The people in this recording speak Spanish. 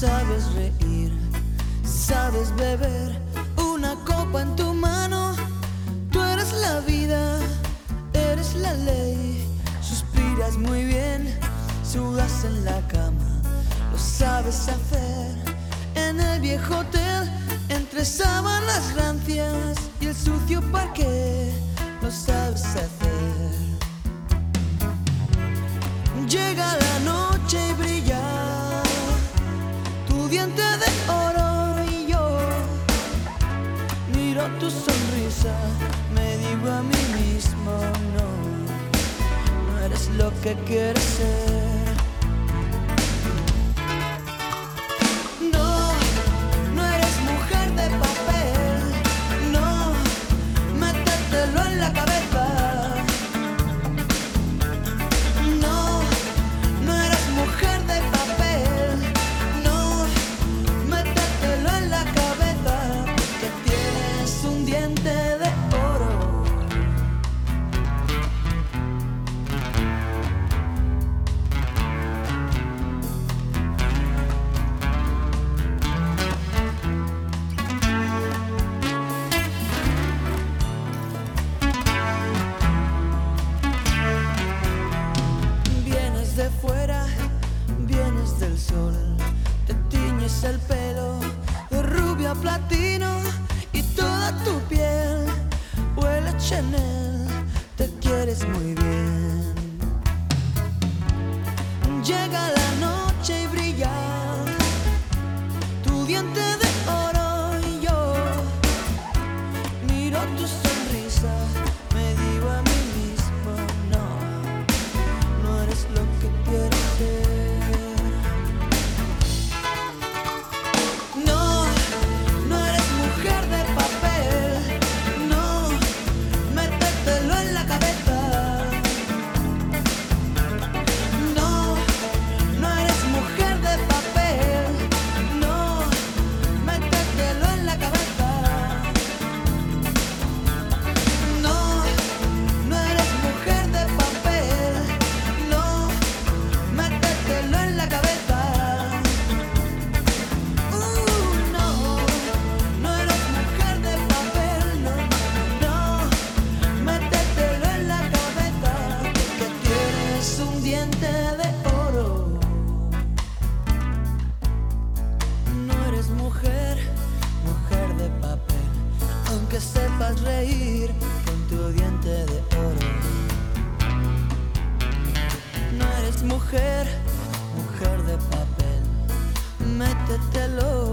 sabes reír, sabes beber una copa en tu mano. Tú eres la vida, eres la ley. Suspiras muy bien, sudas en la cama, lo sabes hacer. En el viejo hotel, entre sábanas rancias y el sucio parque, lo sabes hacer. Llega me digo a mí mismo no, no eres lo que quieres ser. Sol, te tiñes el pelo de rubia a platino y toda tu piel huele a Chanel, te quieres muy bien. sepas reír con tu diente de oro. No eres mujer, mujer de papel, métetelo.